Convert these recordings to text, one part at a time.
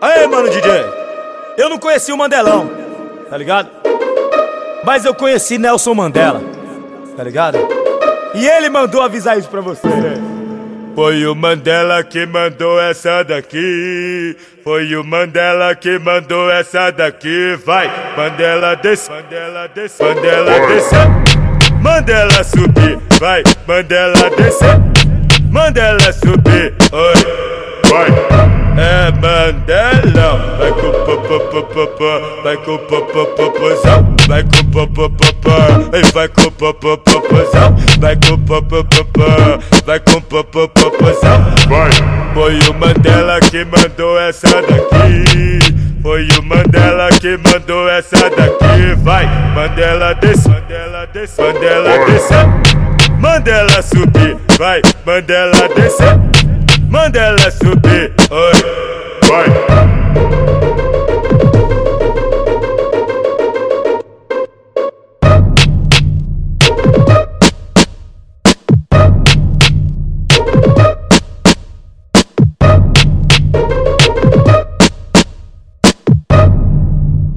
Aê, mano DJ, eu não conheci o Mandelão, tá ligado? Mas eu conheci Nelson Mandela, tá ligado? E ele mandou avisar isso pra você. Foi o Mandela que mandou essa daqui. Foi o Mandela que mandou essa daqui. Vai, Mandela desce, Mandela desce, Mandela desce. Mandela subir, vai, Mandela desce. Mandela subir, oi, vai com popopopozão, vai com e vai com popopopozão, vai com popopopó, vai com popopopozão. Vai. Foi o Mandela que mandou essa daqui. Foi o Mandela que mandou essa daqui. Vai, Mandela desce, Mandela desce, Mandela desce. Mandela subir, vai, Mandela desce. Manda ela subir, oi, vai.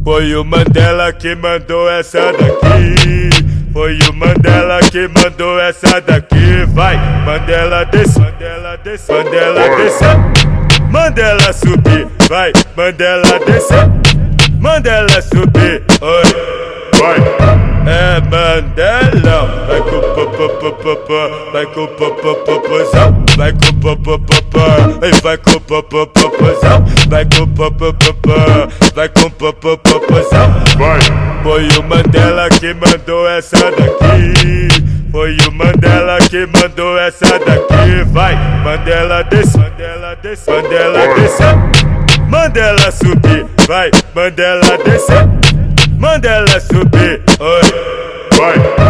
Foi o Mandela que mandou essa daqui. Foi o Mandela que mandou essa daqui. Vai, Mandela desce, Mandela desce, Mandela desce. Mandela subir, vai, Mandela desce. Mandela subir, oi, vai. É Mandela, vai com popopopopó, vai com popopopozão, vai com popopopó, e vai com popopopozão, vai com popopopó, vai com popopopozão, vai. Foi o Mandela que mandou essa daqui. Foi o Mandela que mandou essa daqui. Vai, Mandela desce, Mandela desce, Mandela desce. Mandela subir, vai, Mandela desce. Mandela subir, oi.